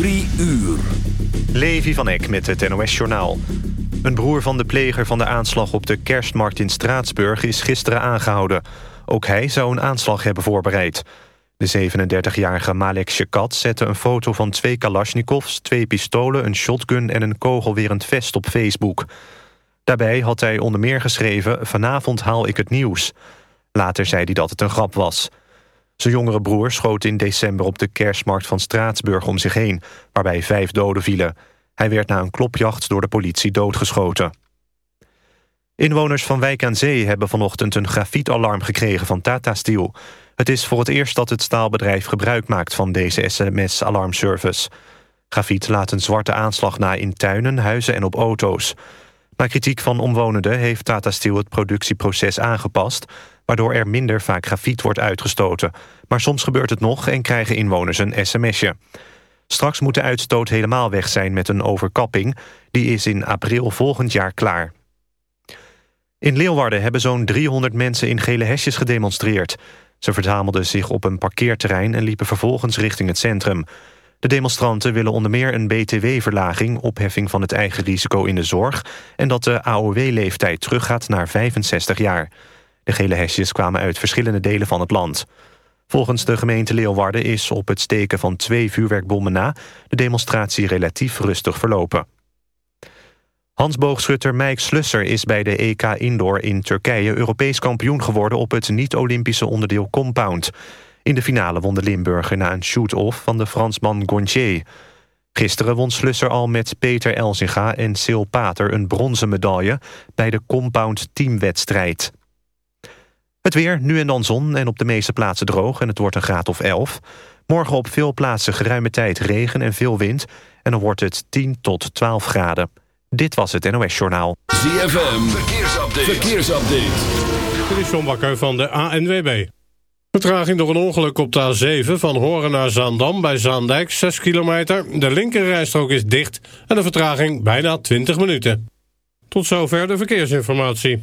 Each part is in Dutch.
Drie uur. Levi van Eck met het NOS-journaal. Een broer van de pleger van de aanslag op de kerstmarkt in Straatsburg... is gisteren aangehouden. Ook hij zou een aanslag hebben voorbereid. De 37-jarige Malek Shekat zette een foto van twee kalasjnikovs... twee pistolen, een shotgun en een kogelwerend vest op Facebook. Daarbij had hij onder meer geschreven... vanavond haal ik het nieuws. Later zei hij dat het een grap was... Zijn jongere broer schoot in december op de kerstmarkt van Straatsburg om zich heen... waarbij vijf doden vielen. Hij werd na een klopjacht door de politie doodgeschoten. Inwoners van Wijk aan Zee hebben vanochtend een grafietalarm gekregen van Tata Steel. Het is voor het eerst dat het staalbedrijf gebruik maakt van deze sms-alarmservice. Grafiet laat een zwarte aanslag na in tuinen, huizen en op auto's. Na kritiek van omwonenden heeft Tata Steel het productieproces aangepast waardoor er minder vaak grafiet wordt uitgestoten. Maar soms gebeurt het nog en krijgen inwoners een sms'je. Straks moet de uitstoot helemaal weg zijn met een overkapping. Die is in april volgend jaar klaar. In Leeuwarden hebben zo'n 300 mensen in gele hesjes gedemonstreerd. Ze verzamelden zich op een parkeerterrein en liepen vervolgens richting het centrum. De demonstranten willen onder meer een btw-verlaging... opheffing van het eigen risico in de zorg... en dat de AOW-leeftijd teruggaat naar 65 jaar. De gele hesjes kwamen uit verschillende delen van het land. Volgens de gemeente Leeuwarden is op het steken van twee vuurwerkbommen na... de demonstratie relatief rustig verlopen. Hansboogschutter Mike Slusser is bij de EK Indoor in Turkije... Europees kampioen geworden op het niet-Olympische onderdeel compound. In de finale won de Limburger na een shoot-off van de Fransman Gontier. Gisteren won Slusser al met Peter Elzinga en Sil Pater een bronzen medaille... bij de compound teamwedstrijd. Het weer, nu en dan zon en op de meeste plaatsen droog... en het wordt een graad of 11. Morgen op veel plaatsen geruime tijd regen en veel wind... en dan wordt het 10 tot 12 graden. Dit was het NOS Journaal. ZFM, verkeersupdate. verkeersupdate. Dit is John Bakker van de ANWB. Vertraging door een ongeluk op de A7 van Horen naar Zaandam bij Zaandijk, 6 kilometer. De linkerrijstrook is dicht en de vertraging bijna 20 minuten. Tot zover de verkeersinformatie.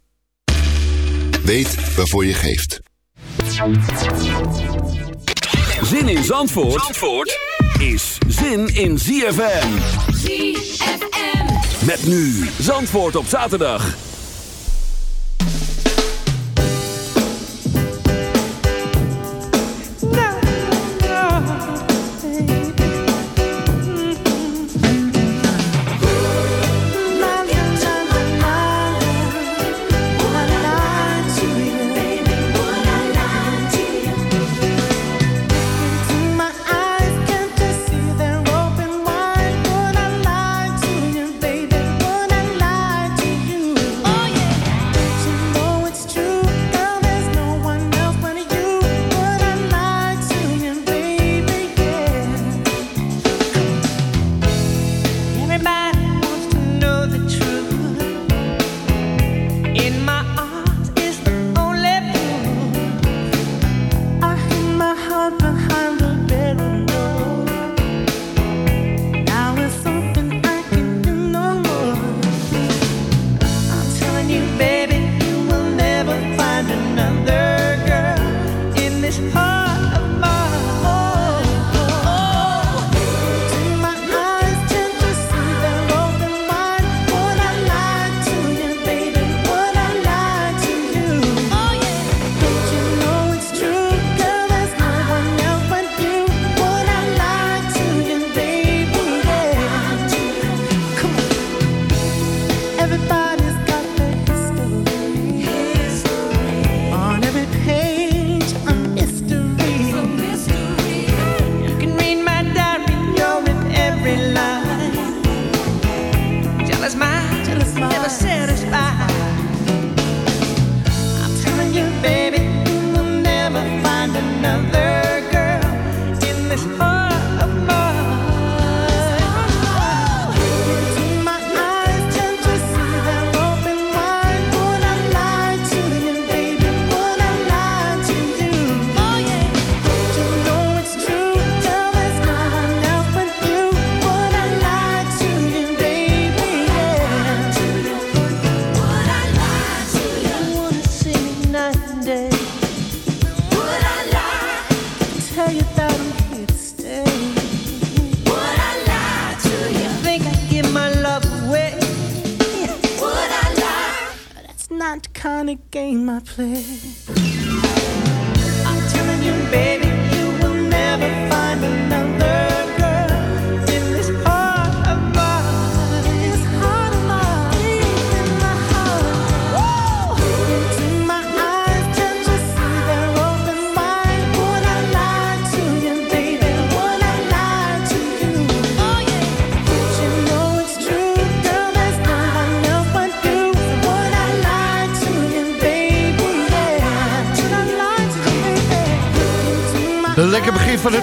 Weet waarvoor je geeft. Zin in Zandvoort, Zandvoort is zin in ZFM. ZFM. Met nu Zandvoort op zaterdag.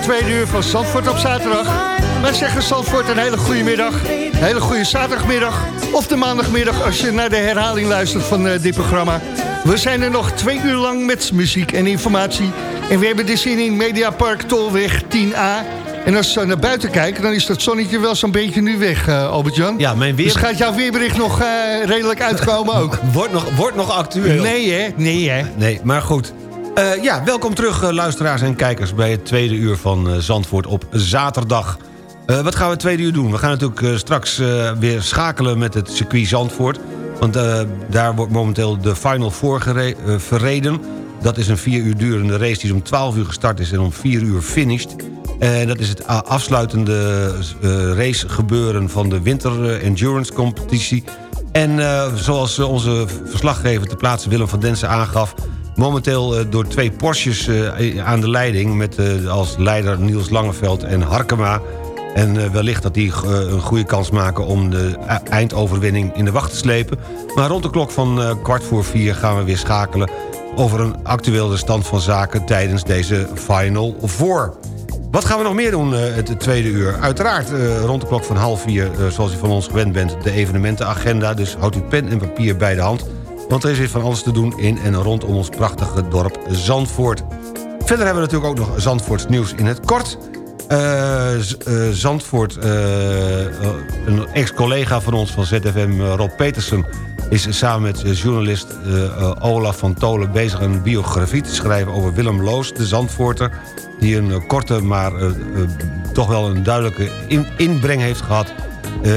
Tweede uur van Zandvoort op zaterdag. Wij zeggen Zandvoort een hele goede middag. Een hele goede zaterdagmiddag. Of de maandagmiddag als je naar de herhaling luistert van uh, dit programma. We zijn er nog twee uur lang met muziek en informatie. En we hebben de zin in Mediapark Tolweg 10A. En als we naar buiten kijken, dan is dat zonnetje wel zo'n beetje nu weg, uh, Albert-Jan. Ja, mijn weer... Dus gaat jouw weerbericht nog uh, redelijk uitkomen ook? wordt, nog, wordt nog actueel. Nee hè, nee hè. Nee, maar goed. Uh, ja, welkom terug uh, luisteraars en kijkers bij het tweede uur van uh, Zandvoort op zaterdag. wat gaan we het tweede uur doen? We gaan natuurlijk straks weer schakelen met het circuit Zandvoort. Want daar wordt momenteel de Final Four verreden. Dat is een vier uur durende race die om 12 uur gestart is en om 4 uur finished. Dat is het afsluitende race gebeuren van de Winter Endurance Competitie. En zoals onze verslaggever ter plaatse Willem van Densen aangaf Momenteel eh, door twee Porsches eh, aan de leiding... met eh, als leider Niels Langeveld en Harkema... En wellicht dat die een goede kans maken om de eindoverwinning in de wacht te slepen. Maar rond de klok van kwart voor vier gaan we weer schakelen... over een actuele stand van zaken tijdens deze Final Four. Wat gaan we nog meer doen het tweede uur? Uiteraard rond de klok van half vier, zoals u van ons gewend bent... de evenementenagenda, dus houdt u pen en papier bij de hand... Want er is weer van alles te doen in en rondom ons prachtige dorp Zandvoort. Verder hebben we natuurlijk ook nog Zandvoorts nieuws in het kort. Uh, uh, Zandvoort, uh, een ex-collega van ons van ZFM, Rob Petersen... is samen met journalist Olaf van Tolen bezig een biografie te schrijven... over Willem Loos, de Zandvoorter... die een korte, maar toch wel een duidelijke in inbreng heeft gehad...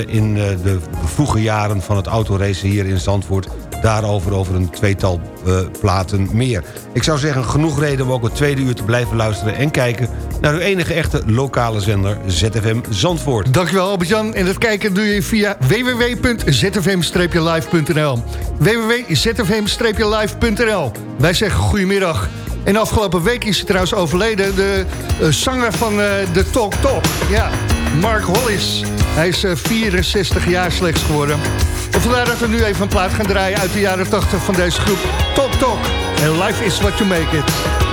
in de vroege jaren van het autoracen hier in Zandvoort Daarover over een tweetal uh, platen meer. Ik zou zeggen, genoeg reden om ook het tweede uur te blijven luisteren... en kijken naar uw enige echte lokale zender ZFM Zandvoort. Dankjewel Albert-Jan. En dat kijken doe je via www.zfm-live.nl www.zfm-live.nl Wij zeggen goedemiddag. En afgelopen week is hij trouwens overleden... de uh, zanger van uh, de Talk Talk. Ja, Mark Hollis. Hij is 64 jaar slechts geworden. Vandaar dat we nu even een plaat gaan draaien uit de jaren 80 van deze groep Talk Talk. En life is what you make it.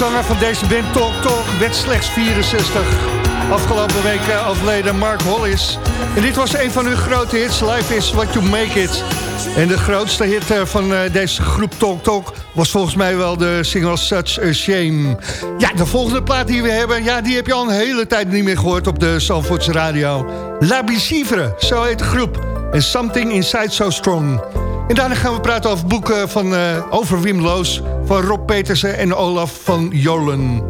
Zanger van deze band Talk Talk werd slechts 64. Afgelopen week eh, overleden Mark Hollis. En dit was een van hun grote hits. Life is what you make it. En de grootste hit eh, van eh, deze groep Talk Talk... was volgens mij wel de single Such a Shame. Ja, de volgende plaat die we hebben... ja, die heb je al een hele tijd niet meer gehoord op de Zandvoortse radio. La Bicivre, zo heet de groep. En Something Inside So Strong. En daarna gaan we praten over boeken van, uh, over Wim Loos... van Rob Petersen en Olaf van Jolen.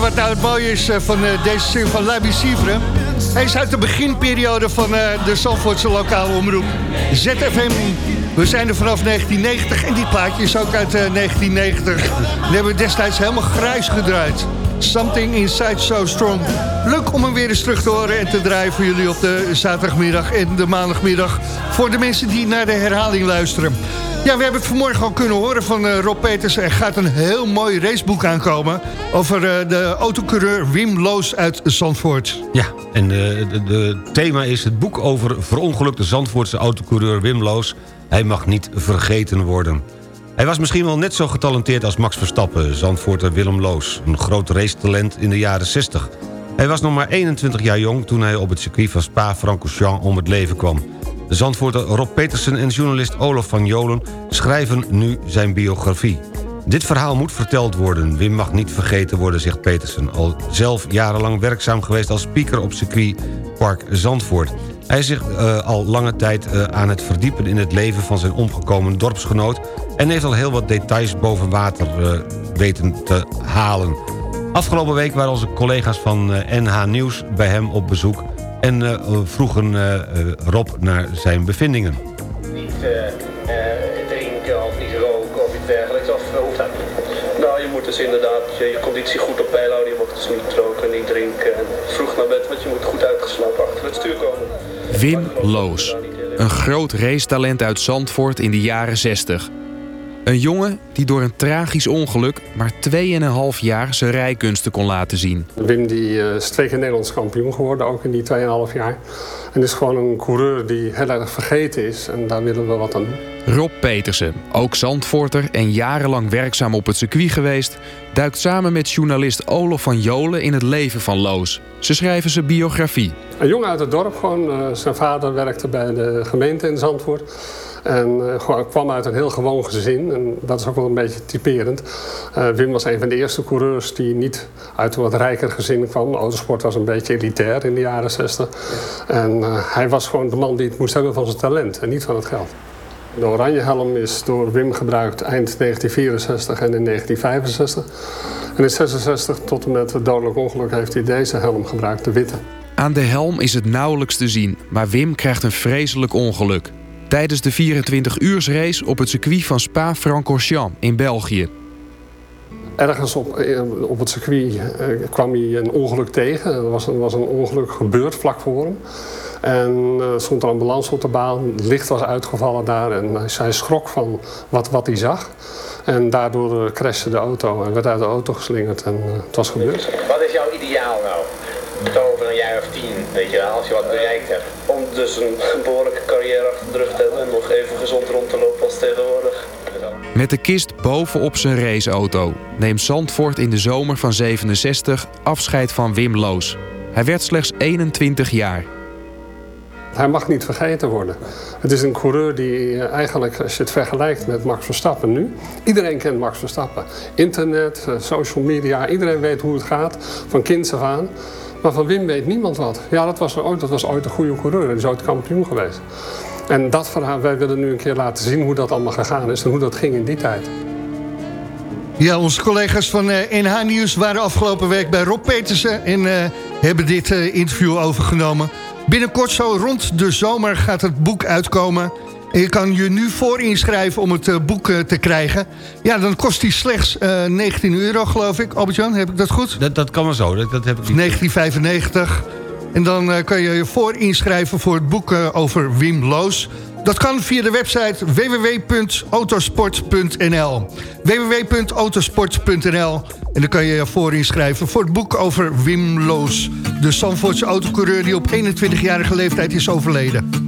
Wat nou het mooie is eh, van eh, deze zin van La Bicivre? Hij is uit de beginperiode van eh, de Zandvoortse lokale omroep ZFM. We zijn er vanaf 1990 en dit plaatje is ook uit eh, 1990. We hebben destijds helemaal grijs gedraaid. Something Inside So Strong. Leuk om hem weer eens terug te horen en te draaien voor jullie op de zaterdagmiddag en de maandagmiddag. Voor de mensen die naar de herhaling luisteren. Ja, we hebben het vanmorgen al kunnen horen van uh, Rob Peters. Er gaat een heel mooi raceboek aankomen over uh, de autocoureur Wim Loos uit Zandvoort. Ja, en het thema is het boek over verongelukte Zandvoortse autocoureur Wim Loos. Hij mag niet vergeten worden. Hij was misschien wel net zo getalenteerd als Max Verstappen, Zandvoorter Willem Loos. Een groot racetalent in de jaren 60. Hij was nog maar 21 jaar jong toen hij op het circuit van Spa-Francorchamps om het leven kwam. Zandvoorter Rob Petersen en journalist Olaf van Jolen schrijven nu zijn biografie. Dit verhaal moet verteld worden. Wim mag niet vergeten worden, zegt Petersen. Al zelf jarenlang werkzaam geweest als speaker op circuitpark Zandvoort. Hij is zich uh, al lange tijd uh, aan het verdiepen in het leven van zijn omgekomen dorpsgenoot... en heeft al heel wat details boven water uh, weten te halen. Afgelopen week waren onze collega's van NH Nieuws bij hem op bezoek... en vroegen Rob naar zijn bevindingen. Niet drinken of niet roken of iets dergelijks, of hoeft dat niet? Nou, je moet dus inderdaad je, je conditie goed op peil houden. Je mag dus niet roken, niet drinken en vroeg naar bed... want je moet goed uitgeslapen achter het stuur komen. Wim Loos. Een groot racetalent uit Zandvoort in de jaren 60. Een jongen die door een tragisch ongeluk maar 2,5 jaar zijn rijkunsten kon laten zien. Wim die, uh, is twee keer Nederlands kampioen geworden, ook in die 2,5 jaar. En is gewoon een coureur die heel erg vergeten is. En daar willen we wat aan doen. Rob Petersen, ook Zandvoorter en jarenlang werkzaam op het circuit geweest... duikt samen met journalist Olof van Jolen in het leven van Loos. Ze schrijven zijn biografie. Een jongen uit het dorp gewoon. Uh, zijn vader werkte bij de gemeente in Zandvoort. En uh, kwam uit een heel gewoon gezin. En dat is ook wel een beetje typerend. Uh, Wim was een van de eerste coureurs die niet uit een wat rijker gezin kwam. Autosport was een beetje elitair in de jaren 60. En uh, hij was gewoon de man die het moest hebben van zijn talent en niet van het geld. De oranje helm is door Wim gebruikt eind 1964 en in 1965. En in 66 tot en met het dodelijk ongeluk heeft hij deze helm gebruikt, de witte. Aan de helm is het nauwelijks te zien, maar Wim krijgt een vreselijk ongeluk. Tijdens de 24-uursrace op het circuit van Spa-Francorchamps in België. Ergens op, op het circuit uh, kwam hij een ongeluk tegen. Er was, was een ongeluk gebeurd vlak voor hem. En uh, stond een ambulance op de baan. Het licht was uitgevallen daar. En hij schrok van wat, wat hij zag. En daardoor crashte de auto en werd uit de auto geslingerd. En uh, het was gebeurd. Wat is jouw ideaal nou? Over een jaar of tien, weet je wel, als je wat dus een behoorlijke carrière achter de rug te hebben en nog even gezond rond te lopen als tegenwoordig. Met de kist bovenop zijn raceauto neemt Zandvoort in de zomer van 67 afscheid van Wim Loos. Hij werd slechts 21 jaar. Hij mag niet vergeten worden. Het is een coureur die eigenlijk, als je het vergelijkt met Max Verstappen nu... Iedereen kent Max Verstappen. Internet, social media, iedereen weet hoe het gaat, van kinds af aan. Maar van Wim weet niemand wat. Ja, dat was ooit, dat was ooit een goede coureur. Die is ooit kampioen geweest. En dat verhaal, wij willen nu een keer laten zien hoe dat allemaal gegaan is... en hoe dat ging in die tijd. Ja, onze collega's van NH Nieuws waren afgelopen week bij Rob Petersen... en uh, hebben dit uh, interview overgenomen. Binnenkort zo rond de zomer gaat het boek uitkomen... En je kan je nu voor inschrijven om het uh, boek uh, te krijgen. Ja, dan kost die slechts uh, 19 euro, geloof ik. Albert-Jan, heb ik dat goed? Dat, dat kan maar zo. Dat, dat heb ik niet. 1995. En dan kan je je voor inschrijven voor het boek over Wim Loos. Dat kan via de website www.autosport.nl www.autosport.nl En dan kan je je voor inschrijven voor het boek over Wim Loos. De Zandvoortse autocoureur die op 21-jarige leeftijd is overleden.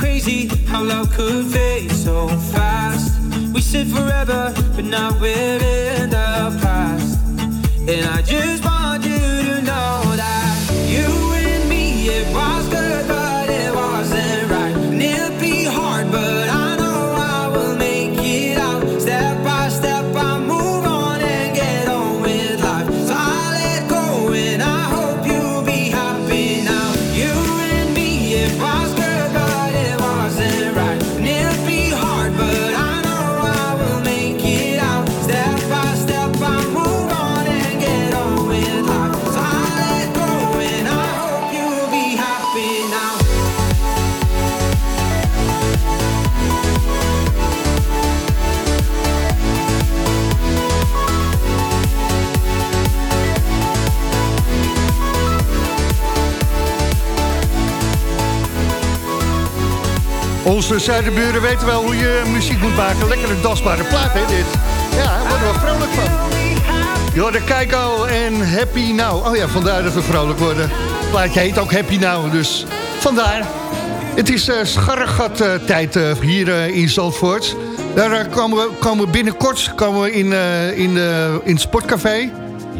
crazy how love could fade so fast. We said forever, but now we're Onze zuidenburen weten wel hoe je muziek moet maken. Lekkere dansbare plaat, hè, dit. Ja, daar worden we vrolijk van. Jorde Keiko en Happy Now. Oh ja, vandaar dat we vrolijk worden. Het plaatje heet ook Happy Now, dus vandaar. Het is scharregat eh, tijd eh, hier eh, in Zandvoort. Daar komen, we, komen we binnenkort komen we in, in, in het sportcafé.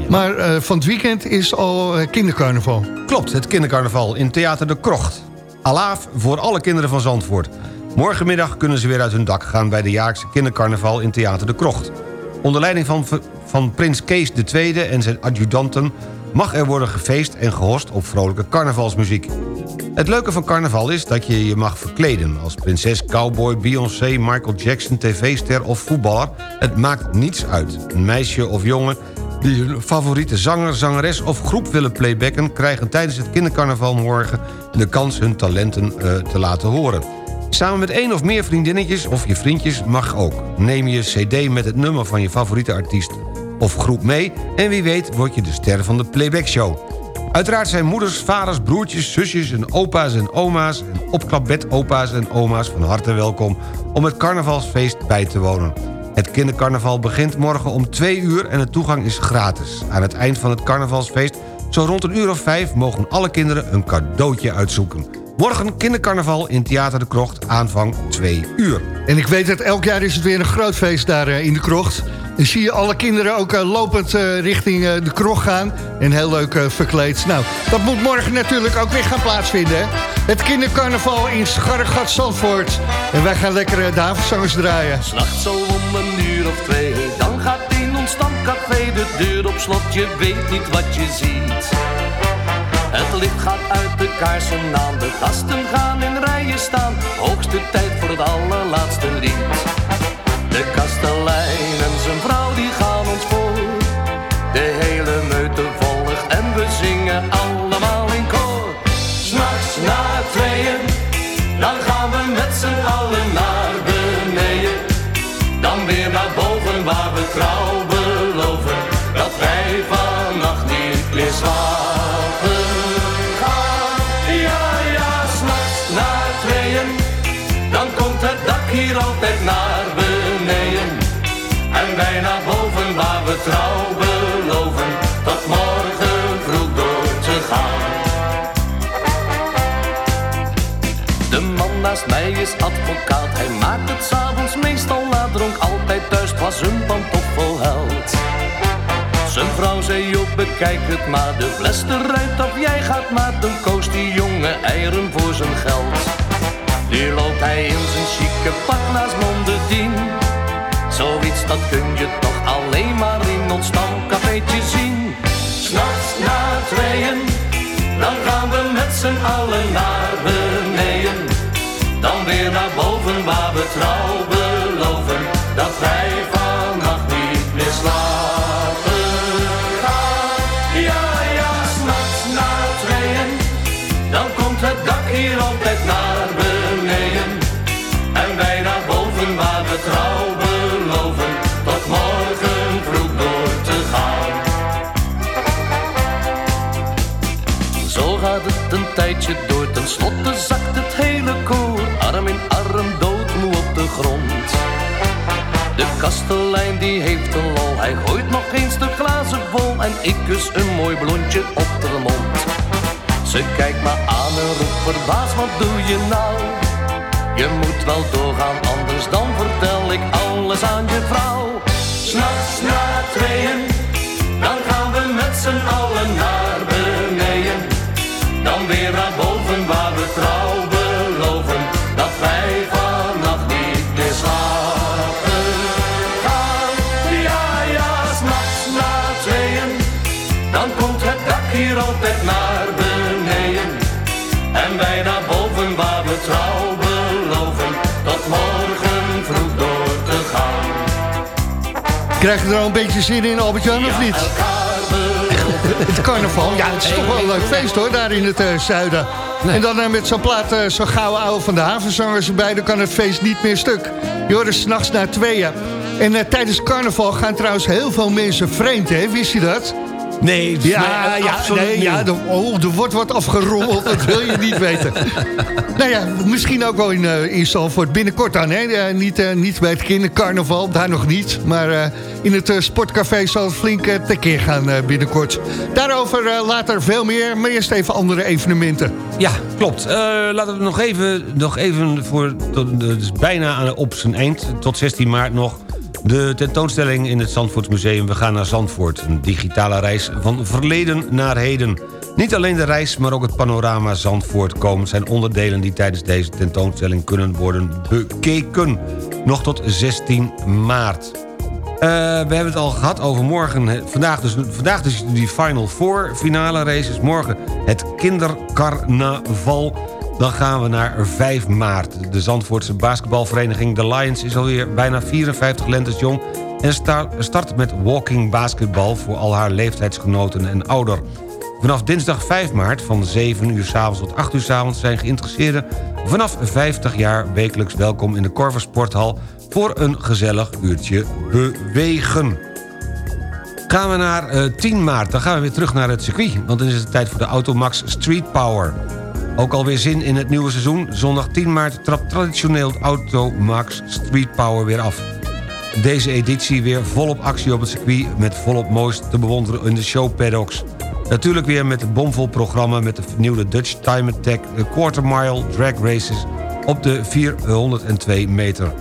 Maar van het weekend is al kindercarnaval. Klopt, het kindercarnaval in Theater de Krocht. Alaaf voor alle kinderen van Zandvoort. Morgenmiddag kunnen ze weer uit hun dak gaan... bij de jaarlijkse kindercarnaval in Theater de Krocht. Onder leiding van, van prins Kees II en zijn adjudanten... mag er worden gefeest en gehost op vrolijke carnavalsmuziek. Het leuke van carnaval is dat je je mag verkleden... als prinses, cowboy, Beyoncé, Michael Jackson, tv-ster of voetballer. Het maakt niets uit. Een meisje of jongen die hun favoriete zanger, zangeres of groep willen playbacken... krijgen tijdens het kindercarnaval morgen de kans hun talenten eh, te laten horen. Samen met één of meer vriendinnetjes of je vriendjes mag ook. Neem je cd met het nummer van je favoriete artiest of groep mee... en wie weet word je de ster van de playbackshow. Uiteraard zijn moeders, vaders, broertjes, zusjes en opa's en oma's... en opklapbedopa's en oma's van harte welkom... om het carnavalsfeest bij te wonen. Het kindercarnaval begint morgen om 2 uur en de toegang is gratis. Aan het eind van het carnavalsfeest, zo rond een uur of vijf... mogen alle kinderen een cadeautje uitzoeken. Morgen kindercarnaval in Theater de Krocht, aanvang 2 uur. En ik weet dat elk jaar is het weer een groot feest daar eh, in de krocht. En zie je alle kinderen ook eh, lopend eh, richting eh, de krocht gaan. En heel leuk eh, verkleed. Nou, dat moet morgen natuurlijk ook weer gaan plaatsvinden. Hè? Het kindercarnaval in Scharregat Zandvoort. En wij gaan lekker de avondzangers draaien. S'nachts zo om een uur of twee, dan gaat in ons stamcafé de deur op slot. Je weet niet wat je ziet. Het licht gaat uit de kaarsen aan, de gasten gaan in rijen staan. Hoogste tijd voor het allerlaatste lied. De kastelein en zijn vrouw die gaan ons voor. De hele meute volgt en we zingen allemaal in koor. S'nachts na tweeën, dan gaan we met z'n allen naar beneden. Dan weer naar boven waar we trouw mij is advocaat. Hij maakt het s'avonds meestal laat. Dronk altijd thuis, was een pantoffelheld. Zijn vrouw zei op, bekijk het maar. De fles eruit of jij gaat maar. Dan koos die jongen eieren voor zijn geld. Nu loopt hij in zijn chique pak naast Mondedien. Zoiets dat kun je toch alleen maar in ons stamcafeetje zien. S'nachts na tweeën, dan gaan we met z'n allen naar boven ik kus een mooi blondje op de mond. Ze kijkt me aan me roept verbaasd, wat doe je nou? Je moet wel doorgaan, anders dan vertel ik alles aan je vrouw. S'nachts na tweeën, dan gaan we met z'n allen naar Krijg je er al een beetje zin in, Albert-Jan, of niet? Het carnaval, ja, het is toch wel een leuk feest hoor, daar in het eh, zuiden. En dan eh, met zo'n plaat, eh, zo'n gouden oude van de havenzangers erbij... dan kan het feest niet meer stuk. Je s'nachts naar tweeën. En tijdens carnaval gaan trouwens heel veel mensen vreemd, hè? Wist je dat? Nee, ja, ja, absoluut nee, niet. ja er, oh, er wordt wat afgerommeld, dat wil je niet weten. nou ja, misschien ook wel in, eh in Zalvoort binnenkort dan. Hè? Niet, eh, niet bij het kindercarnaval, daar nog niet. Maar eh, in het sportcafé zal het flink tekeer gaan binnenkort. Daarover later veel meer, maar eerst even andere evenementen. Ja, klopt. Eh, laten we nog even, nog even voor, tot, dus bijna aan- op zijn eind, tot 16 maart nog... de tentoonstelling in het Zandvoortsmuseum We gaan naar Zandvoort. Een digitale reis van verleden naar heden. Niet alleen de reis, maar ook het panorama Zandvoort komen... zijn onderdelen die tijdens deze tentoonstelling kunnen worden bekeken. Nog tot 16 maart. Eh, we hebben het al gehad over morgen. Vandaag dus, vandaag dus die Final Four finale races. Morgen het kindercarnaval. Dan gaan we naar 5 maart. De Zandvoortse basketbalvereniging The Lions is alweer bijna 54 lentes jong... en sta- start met walking basketbal voor al haar leeftijdsgenoten en ouder. Vanaf dinsdag 5 maart van 7 uur s avonds tot 8 uur s avonds... zijn geïnteresseerden vanaf 50 jaar wekelijks welkom in de Corver Sporthal... voor een gezellig uurtje bewegen. Gaan we naar eh, 10 maart, dan gaan we weer terug naar het circuit... want dan is het tijd voor de Automax Street Power. Ook alweer zin in het nieuwe seizoen. Zondag 10 maart trapt traditioneel Automax Street Power weer af. Deze editie weer volop actie op het circuit... met volop moois te bewonderen in de show paddocks. Natuurlijk weer met een bomvol programma... met de vernieuwde Dutch Time Attack... de Quarter Mile Drag Races op de 402 meter.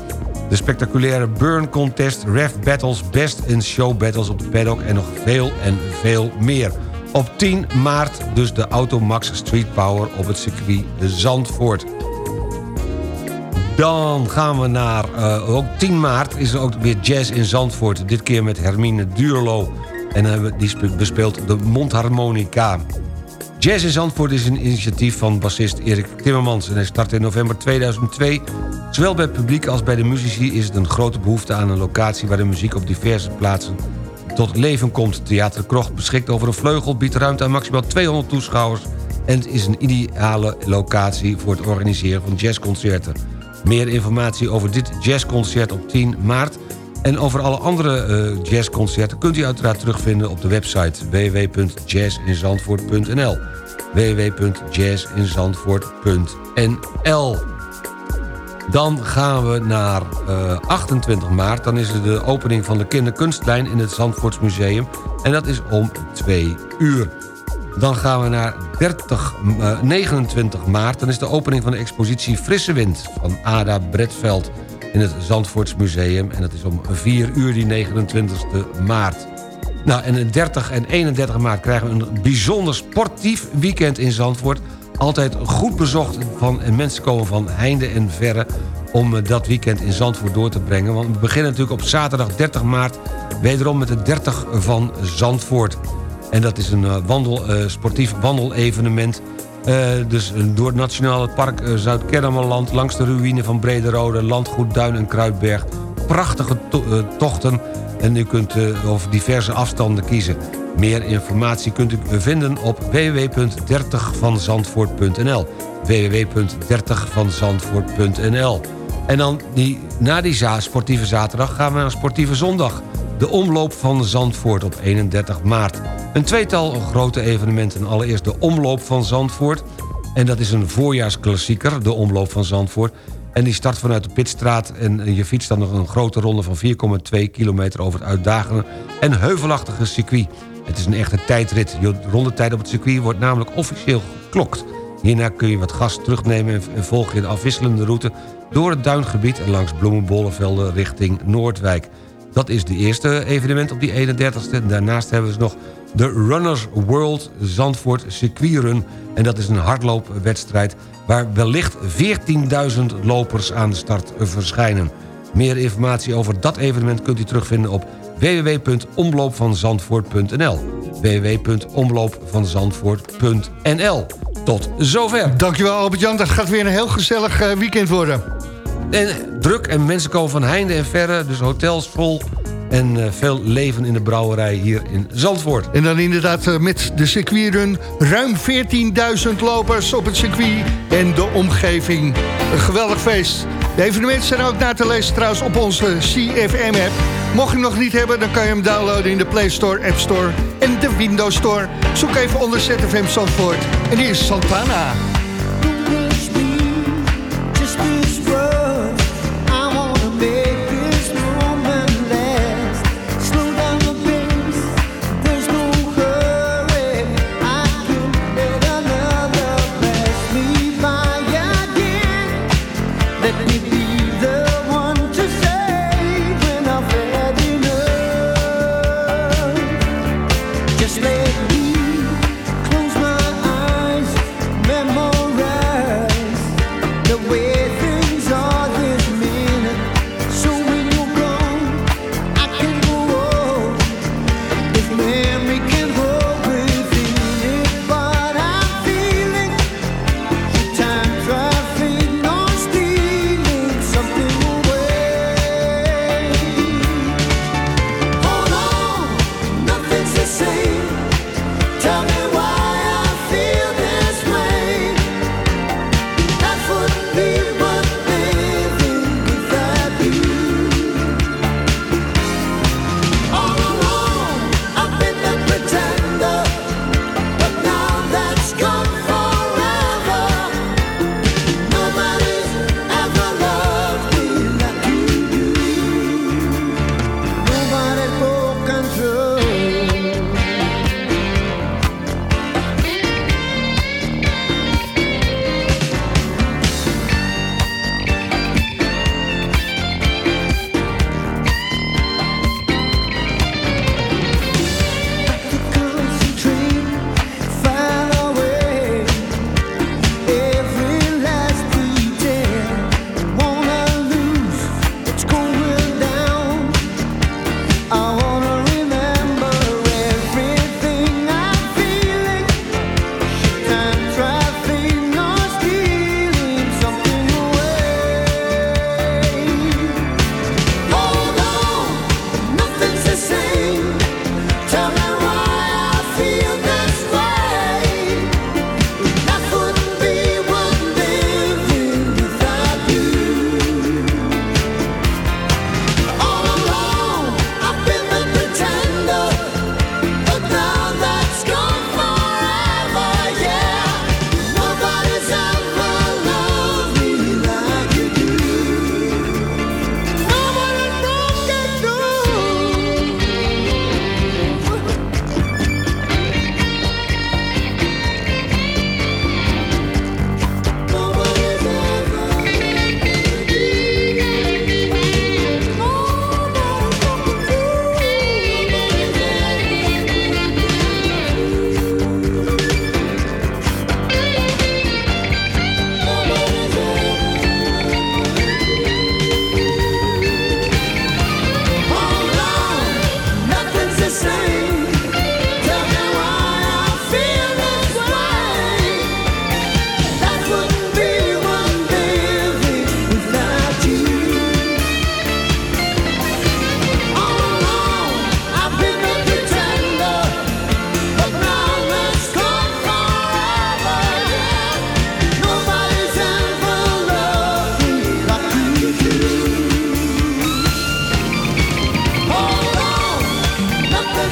De spectaculaire Burn Contest, Ref Battles, Best in Show Battles op de paddock... en nog veel en veel meer. Op 10 maart dus de Automax Street Power op het circuit Zandvoort. Dan gaan we naar, eh, ook 10 maart is er ook weer jazz in Zandvoort. Dit keer met Hermine Duurlo. En we- die spe- bespeelt de mondharmonica. Jazz in Zandvoort is een initiatief van bassist Erik Timmermans... en hij startte in november 2002. Zowel bij het publiek als bij de muzici is het een grote behoefte aan een locatie... waar de muziek op diverse plaatsen tot leven komt. Theater Krocht beschikt over een vleugel... biedt ruimte aan maximaal 200 toeschouwers... en is een ideale locatie voor het organiseren van jazzconcerten. Meer informatie over dit jazzconcert op 10 maart... en over alle andere eh, jazzconcerten kunt u uiteraard terugvinden op de website www.jazzinzandvoort.nl www.jazzinzandvoort.nl Dan gaan we naar eh, 28 maart. Dan is er de opening van de kinderkunstlijn in het Zandvoortsmuseum. En dat is om 2 uur. Dan gaan we naar 30, eh, 29 maart. Dan is de opening van de expositie Frisse Wind van Ada Bretveld in het Zandvoortsmuseum. En dat is om 4 uur die 29 maart. Nou, en de 30 en 31 maart krijgen we een bijzonder sportief weekend in Zandvoort. Altijd goed bezocht van, en mensen komen van heinde en verre om eh, dat weekend in Zandvoort door te brengen. Want we beginnen natuurlijk op zaterdag 30 maart wederom met de 30 van Zandvoort. En dat is een eh, wandel, eh, sportief wandelevenement. Dus door het Nationale Park Zuid-Kennemerland... langs de ruïne van Brederode, Landgoed Duin en Kruidberg. Prachtige to- tochten en u kunt over diverse afstanden kiezen. Meer informatie kunt u vinden op www.30vanzandvoort.nl www.30vanzandvoort.nl En dan die, na die za sportieve zaterdag gaan we naar sportieve zondag. De omloop van Zandvoort op 31 maart. Een tweetal grote evenementen. Allereerst de omloop van Zandvoort. En dat is een voorjaarsklassieker, de omloop van Zandvoort. En die start vanuit de Pitstraat. En je fietst dan nog een grote ronde van 4,2 kilometer... over het uitdagende en heuvelachtige circuit. Het is een echte tijdrit. Je rondetijd op het circuit wordt namelijk officieel geklokt. Hierna kun je wat gas terugnemen en- volg je een afwisselende route... door het duingebied en langs bloemenbollenvelden richting Noordwijk. Dat is de eerste evenement op die 31ste. Daarnaast hebben we nog de Runners World Zandvoort Circuitrun. En dat is een hardloopwedstrijd waar wellicht 14.000 lopers aan de start verschijnen. Meer informatie over dat evenement kunt u terugvinden op www.omloopvanzandvoort.nl www.omloopvanzandvoort.nl Tot zover. Dankjewel Albert-Jan, dat gaat weer een heel gezellig eh, weekend worden. En druk en mensen komen van heinde en verre, dus hotels vol... en eh, veel leven in de brouwerij hier in Zandvoort. En dan inderdaad eh, met de circuitrun ruim 14.000 lopers op het circuit en de omgeving. Een geweldig feest. De evenementen zijn ook na te lezen trouwens op onze CFM-app. Mocht je hem nog niet hebben, dan kan je hem downloaden in de Play Store, App Store en de Windows Store. Zoek even onder ZFM Zandvoort. En hier is Santana.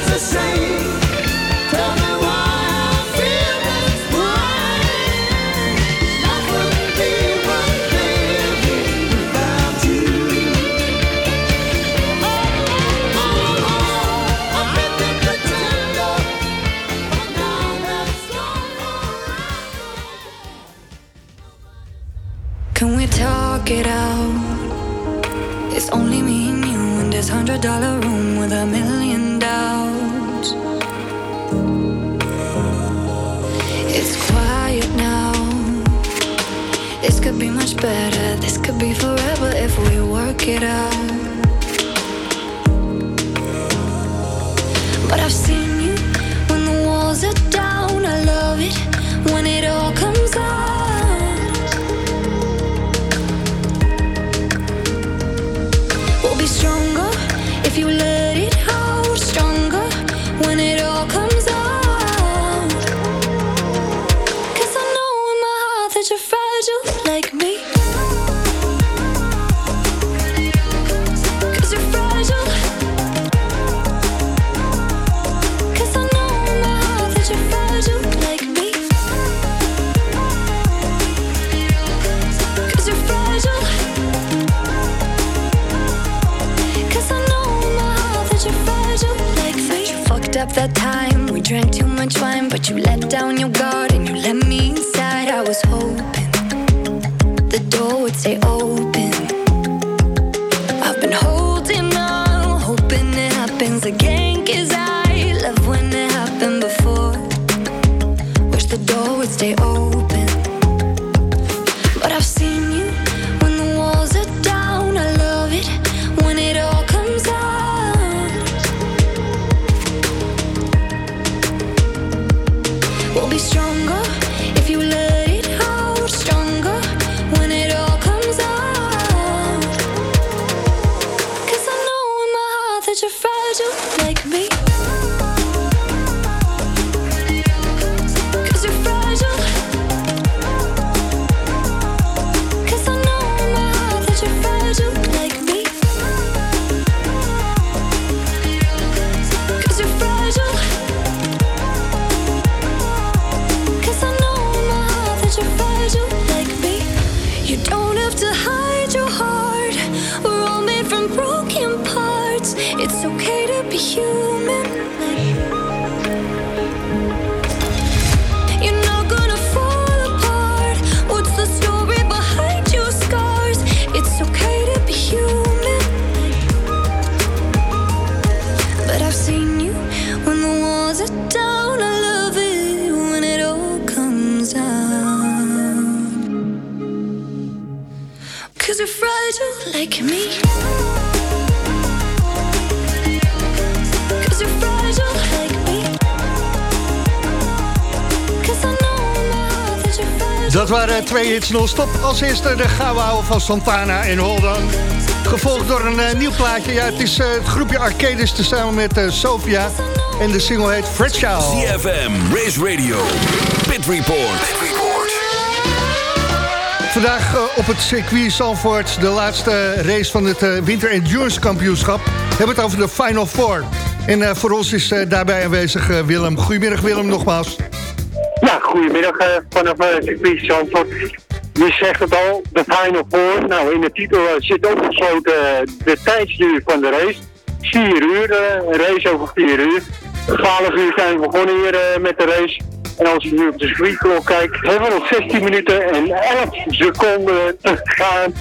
to say non-stop. Als eerste de gouden ouwe van Santana en Hold On. Gevolgd door een eh, nieuw plaatje. Ja, het is eh, het groepje Arcades tezamen met eh, Sofia. En de single heet Fragile. CFM, Race Radio, Pit Report. Vandaag op het circuit Zandvoort. De laatste race van het Winter Endurance Kampioenschap. We hebben het over de Final Four. En voor ons is daarbij aanwezig Willem. Goedemiddag Willem nogmaals. Ja, goedemiddag vanaf uh, circuit Zandvoort. Je zegt het al, de Final Four. Nou, in de titel eh, zit opgesloten eh, de tijdsduur van de race. 4 uur, eh, een race over 4 uur. 12 uur zijn we begonnen hier met de race. En als je nu op de circuitklok kijkt, hebben we nog 16 minuten en 11 seconden te gaan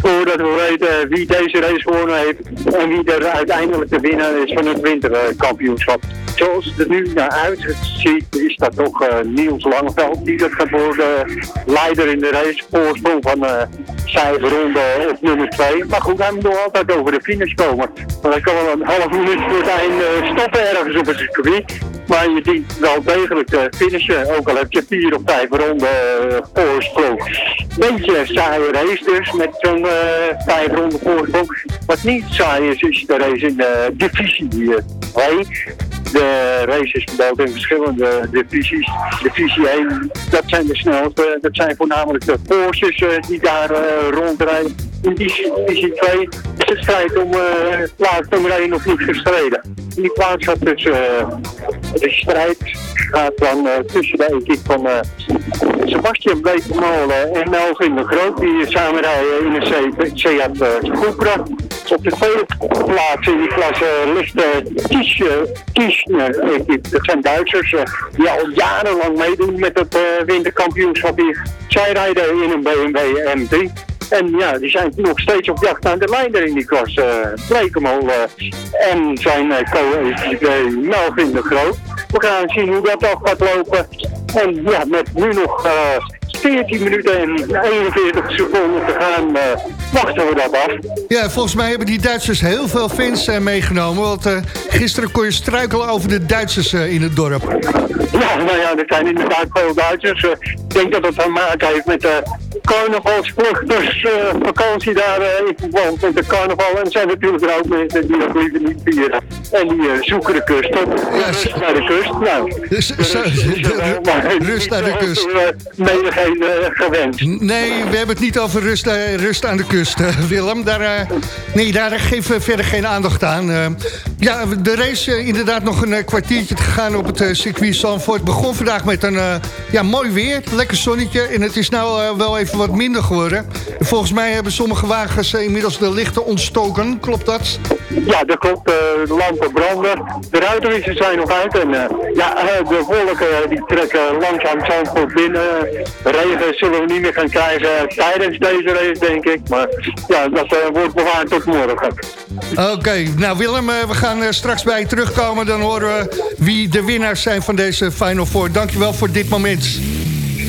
voordat we weten wie deze race gewonnen heeft en wie er uiteindelijk de winnaar is van het winterkampioenschap. Zoals het er nu naar uitziet, is dat toch eh, Niels Langeveld die dat gaat worden. Leider in de race, voorsprong van uh, vijf ronden op nummer 2. Maar goed, hij moet nog altijd over de finish komen. Want hij kan wel een half minuut voor eh, stoppen ergens op het circuit. Maar je dient wel degelijk te finishen, ook al heb je vier of vijf ronden voorsprong. Beetje saaie race dus, met zo'n vijf ronden voorsprong. Wat niet saai is, is de race in de divisie 2. De race is verdeeld in verschillende divisies. Divisie 1, dat zijn de snelste. Dat zijn voornamelijk de Porsches uh, die daar uh, rondrijden. In divisie 2 is de strijd om uh, plaats nummer 1 nog niet gestreden. Die plaats gaat dus de strijd gaat dan tussen de equipe van Sebastian Blekemolen en Melvin de Groot die samen rijden in C- Seat Cupra. Op de tweede plaats in die klasse ligt uh, Kiesner. Dat zijn Duitsers eh, die al jarenlang meedoen met het eh, winterkampioenschap hier. Zij rijden in een BMW M3. En ja, die zijn nog steeds op jacht naar de leider in die klas. Uh, Blekemolen en zijn uh, co-ECB Melvin de Groot. We gaan zien hoe dat af gaat lopen. En ja, met nu nog uh, 14 minuten en 41 seconden te gaan, uh, wachten we dat af. Ja, volgens mij hebben die Duitsers heel veel fans uh, meegenomen. Want uh, gisteren kon je struikelen over de Duitsers in het dorp. Ja, nou ja, er zijn inderdaad veel Duitsers. Ik denk dat het te maken heeft met de carnavalsvluchters vakantie daar in verband met de carnaval. En er zijn natuurlijk er ook mensen die dat liever niet vieren. En die zoeken de kust op. Ja, naar de kust. Nou, dus, dus, rust naar de kust. Medigheden gewenst. Nee, we hebben het niet over rust, uh, rust aan de kust, uh, Willem. Daar, uh, nee, daar geven we verder geen aandacht aan. ja, de race inderdaad nog een kwartiertje te gaan op het circuit Zandvoort. Begon vandaag met een ja, mooi weer, lekker zonnetje. En het is nou wel even wat minder geworden. Volgens mij hebben sommige wagens inmiddels de lichten ontstoken. Klopt dat? Ja, dat klopt. de lampen branden. De ruitenwissers zijn nog uit. En ja, de wolken die trekken langzaam Zandvoort binnen. Regen zullen we niet meer gaan krijgen tijdens deze race, denk ik. Maar ja, dat wordt bewaard tot morgen. Oké, okay. nou Willem, we gaan straks bij je terugkomen. Dan horen we wie de winnaars zijn van deze Final Four. Dankjewel voor dit moment.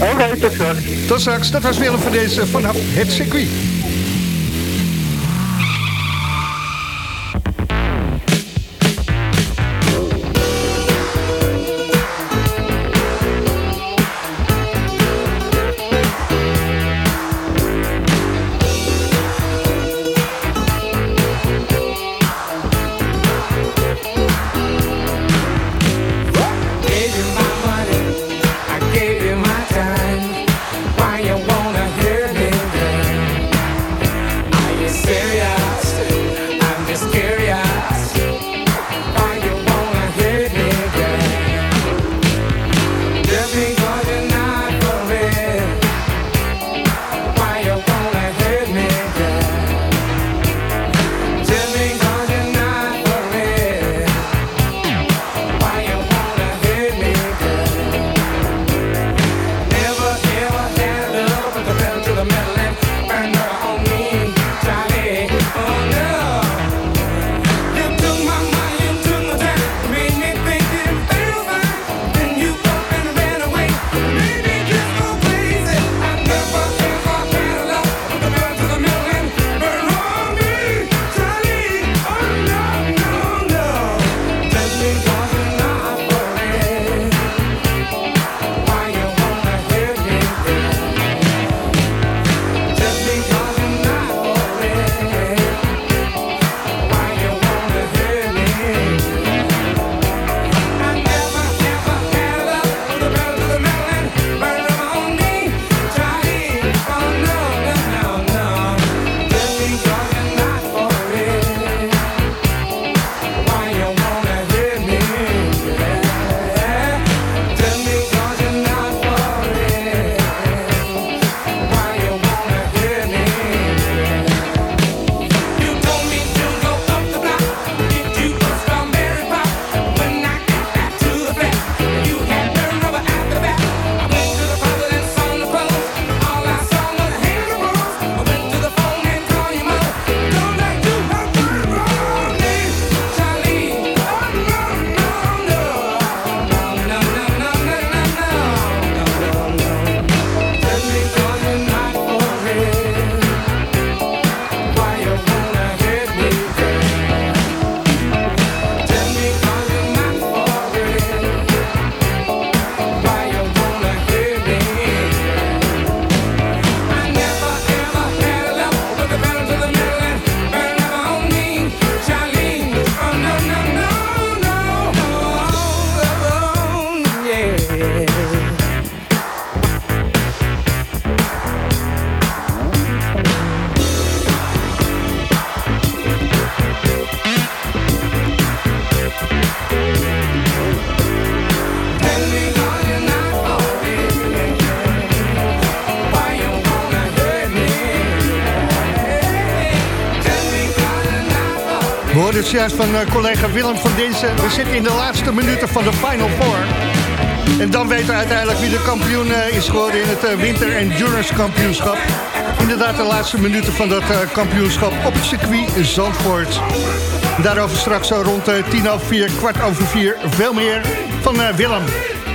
Oké, okay, tot straks. Tot straks, dat was Willem van deze vanaf het circuit. We hoorden het juist van eh, collega Willem van Dinsen. We zitten in de laatste minuten van de Final Four. En dan weten we uiteindelijk wie de kampioen eh, is geworden in het eh, Winter Endurance Kampioenschap. Inderdaad de laatste minuten van dat kampioenschap op circuit Zandvoort. Daarover straks zo rond tien over vier, kwart over vier, veel meer van Willem.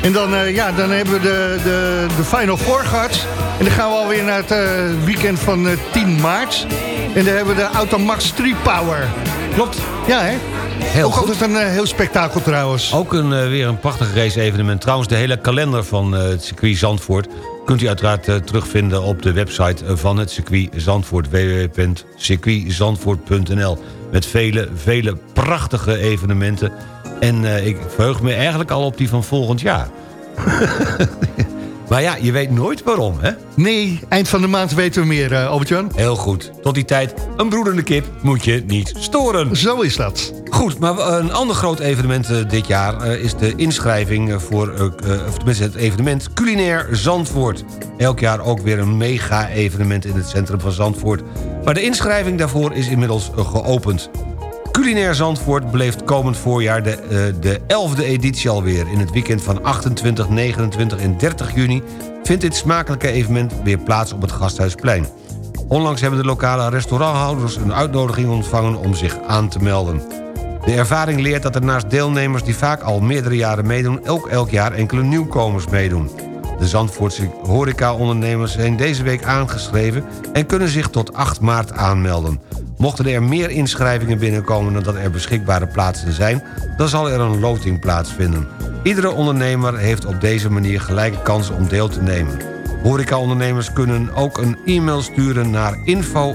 En dan, ja, dan hebben we de, de, de Final Four gehad. En dan gaan we alweer naar het weekend van eh, 10 maart. En dan hebben we de Automax 3 Power. Klopt. Ja, hè? Heel Ook goed. altijd een eh, heel spektakel trouwens. Ook een, eh, weer een prachtig race-evenement. Trouwens, de hele kalender van eh, het circuit Zandvoort... kunt u uiteraard terugvinden op de website van het circuit Zandvoort. www.circuitzandvoort.nl Met vele, vele prachtige evenementen. En ik verheug me eigenlijk al op die van volgend jaar. maar ja, je weet nooit waarom, hè? Nee, eind van de maand weten we meer, uh, Albert-Jan. Heel goed. Tot die tijd, een broedende kip moet je niet storen. Zo is dat. Goed, maar een ander groot evenement eh, dit jaar... eh, is de inschrijving voor, of tenminste het evenement Culinair Zandvoort. Elk jaar ook weer een mega-evenement in het centrum van Zandvoort. Maar de inschrijving daarvoor is inmiddels geopend. Culinair Zandvoort beleeft komend voorjaar de, eh, de 11e editie alweer. In het weekend van 28, 29 en 30 juni... vindt dit smakelijke evenement weer plaats op het Gasthuisplein. Onlangs hebben de lokale restauranthouders een uitnodiging ontvangen om zich aan te melden. De ervaring leert dat er naast deelnemers die vaak al meerdere jaren meedoen... ook elk jaar enkele nieuwkomers meedoen. De Zandvoortse horeca-ondernemers zijn deze week aangeschreven... en kunnen zich tot 8 maart aanmelden. Mochten er meer inschrijvingen binnenkomen dan dat er beschikbare plaatsen zijn... dan zal er een loting plaatsvinden. Iedere ondernemer heeft op deze manier gelijke kansen om deel te nemen. Horeca-ondernemers kunnen ook een e-mail sturen naar info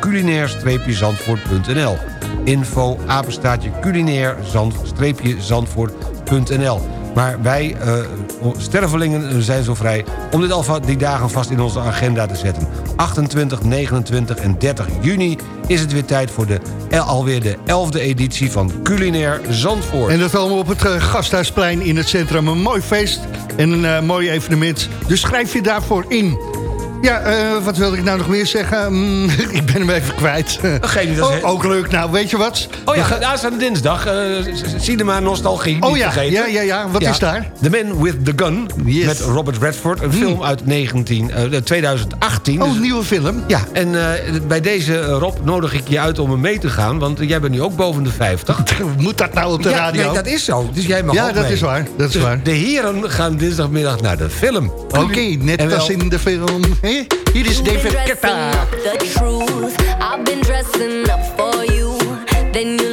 culinair-zandvoort.nl info apenstaatje culinair-zandvoort.nl maar wij, uh, stervelingen, zijn zo vrij om dit alvast die dagen vast in onze agenda te zetten. 28, 29 en 30 juni is het weer tijd voor de, alweer de 11e editie van Culinair Zandvoort. En dat allemaal op het Gasthuisplein in het centrum. Een mooi feest en een mooi evenement. Dus schrijf je daarvoor in. Ja, uh, wat wilde ik nou nog meer zeggen? Mm, ik ben hem even kwijt. Geen oh, ook leuk. Nou, weet je wat? Oh ja, gaan... aanstaande dinsdag. Uh, cinema Nostalgie, oh, niet ja. Ja, ja, ja. Wat ja. is daar? The Man with the Gun. Yes. Met Robert Redford. Een hmm. film uit 19, uh, 2018. Oh, een nieuwe film. Ja, en bij deze, Rob, nodig ik je uit om er mee te gaan. Want jij bent nu ook boven de 50. Moet dat nou op de ja, radio? Nee, dat is zo. Dus jij mag ja, dat mee. is waar. Dat is dus waar. De heren gaan dinsdagmiddag naar de film. Oké, okay, net als in de film. Hey? Hier is David Ketta. The truth. I've been dressing up for you. Then you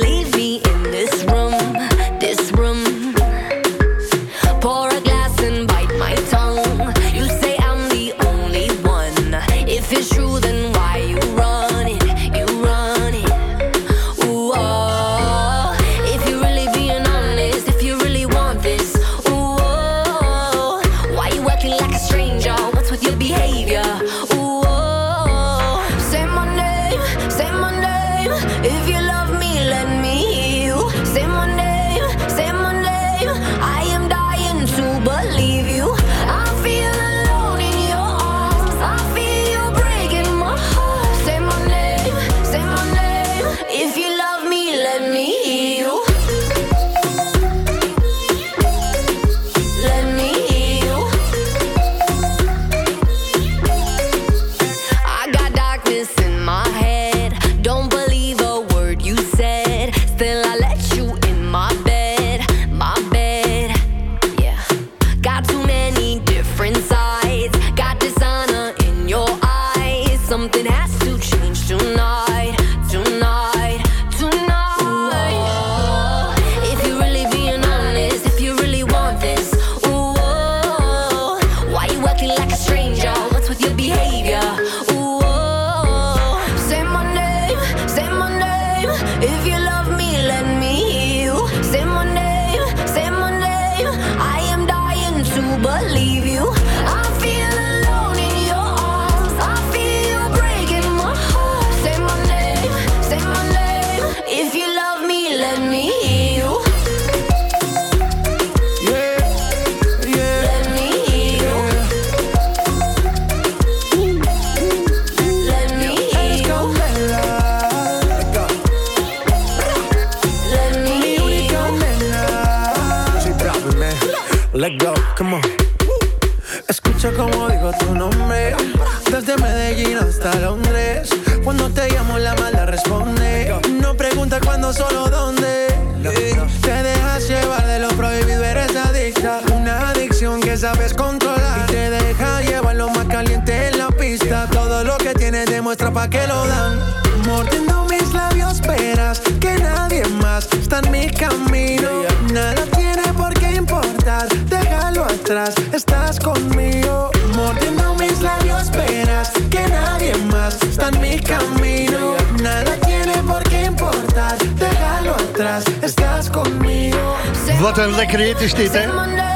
Wat een lekkere hit is dit, hè?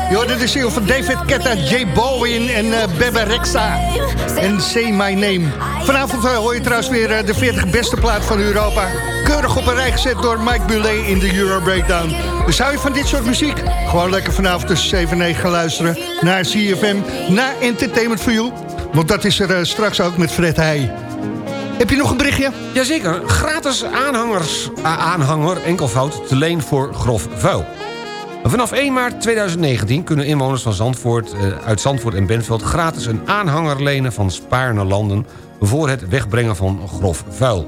Je hoorde de single van David Ketta, J Bowen en eh, Bebe Rexha. En Say My Name. Vanavond eh, hoor je trouwens weer eh, de 40 beste plaat van Europa. Keurig op een rij gezet door Mike Bulet in de Euro Breakdown. Dus hou je van dit soort muziek? Gewoon lekker vanavond tussen 7 en 9 gaan luisteren naar CFM, naar Entertainment for You. Want dat is er straks ook met Fred Heij. Heb je nog een berichtje? Jazeker, gratis aanhangers, aanhanger enkelvoud te leen voor grof vuil. Vanaf 1 maart 2019 kunnen inwoners van Zandvoort, eh, uit Zandvoort en Benveld... gratis een aanhanger lenen van Spaarne Landen... voor het wegbrengen van grof vuil.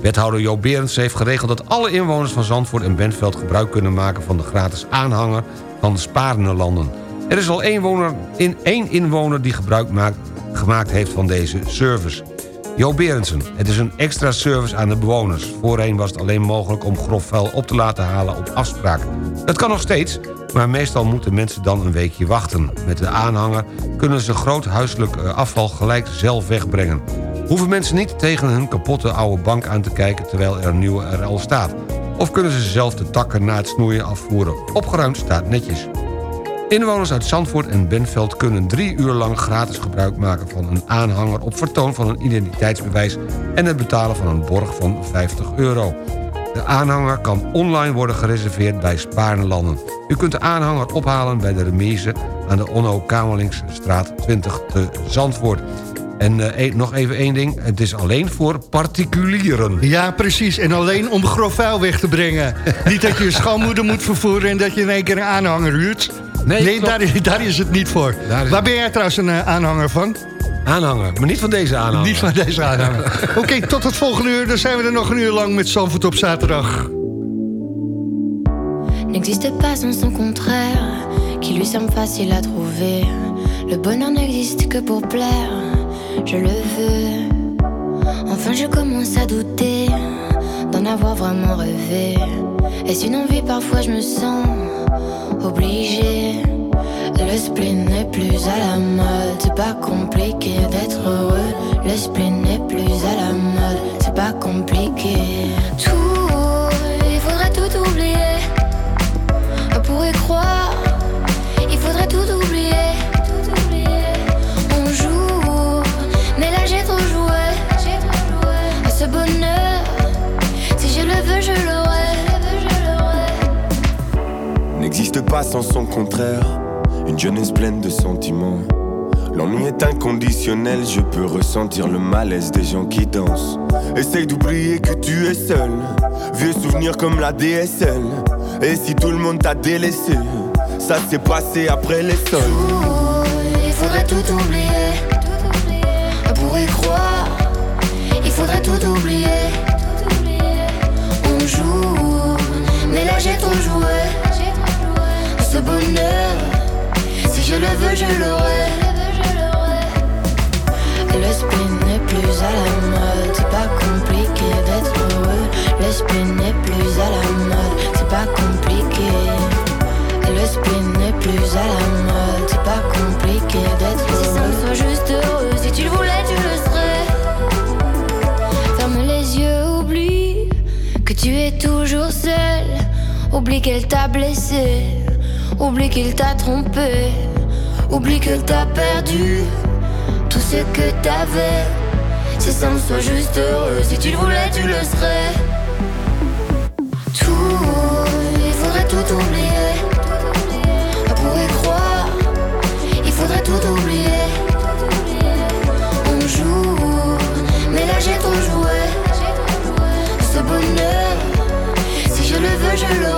Wethouder Joop Berends heeft geregeld dat alle inwoners van Zandvoort en Benveld... gebruik kunnen maken van de gratis aanhanger van Spaarne Landen. Er is al één, woner, in, één inwoner die gebruik maakt, gemaakt heeft van deze service. Jo Berendsen, het is een extra service aan de bewoners. Voorheen was het alleen mogelijk om grof vuil op te laten halen op afspraak. Dat kan nog steeds, maar meestal moeten mensen dan een weekje wachten. Met de aanhanger kunnen ze groot huiselijk eh, afval gelijk zelf wegbrengen. Hoeven mensen niet tegen hun kapotte oude bank aan te kijken... terwijl er een nieuwe er al staat. Of kunnen ze zelf de takken na het snoeien afvoeren. Opgeruimd staat netjes. Inwoners uit Zandvoort en Benveld kunnen drie uur lang gratis gebruik maken van een aanhanger op vertoon van een identiteitsbewijs en het betalen van een borg van 50 euro. De aanhanger kan online worden gereserveerd bij Spaarnelanden. U kunt de aanhanger ophalen bij de remise aan de Onno Kamelingsstraat 20 te Zandvoort. En eh, e- nog even één ding, het is alleen voor particulieren. Ja, precies. En alleen om grof vuil weg te brengen. niet dat je je schoonmoeder moet vervoeren... en dat je in één keer een aanhanger huurt. Nee, daar, is- daar is het niet voor. Waar ben jij trouwens een eh, aanhanger van? Aanhanger, maar niet van deze aanhanger. Niet van deze aanhanger. Oké, tot het volgende uur. Dan zijn we er nog een uur lang met Zandvoort op zaterdag. n'existe pas sans son contraire, qui lui semble facile à trouver. Le bonheur n'existe que pour plaire, je le veux. Enfin, je commence à douter d'en avoir vraiment rêvé. Est-ce une envie? Parfois, je me sens obligée. Le spleen n'est plus à la mode, c'est pas compliqué d'être heureux. Le spleen n'est plus à la mode, c'est pas compliqué. Pas sans son contraire. Une jeunesse pleine de sentiments. L'ennui est inconditionnel, je peux ressentir le malaise des gens qui dansent. Essaye d'oublier que tu es seul. Vieux souvenirs comme la DSL. Et si tout le monde t'a délaissé, ça s'est passé après les sols. Il faudrait tout oublier. On pourrait croire, il faudrait tout oublier. On joue, mais là j'ai trop joué. Ce bonheur, si je le veux, je l'aurai. Le spleen n'est plus à la mode, c'est pas compliqué d'être heureux. Le spleen n'est plus à la mode, c'est pas compliqué. Le spleen n'est plus à la mode, c'est pas compliqué d'être heureux. Si ça soit juste heureux, si tu le voulais, tu le serais. Ferme les yeux, oublie que tu es toujours seul. Oublie qu'elle t'a blessé, oublie qu'il t'a trompé, oublie que t'a perdu tout ce que t'avais. Si ça me soit juste heureux, si tu le voulais, tu le serais. Tout, il faudrait tout oublier. On pourrait croire, il faudrait tout oublier. On joue, mais là j'ai trop joué. Ce bonheur, si je le veux, je l'aurai.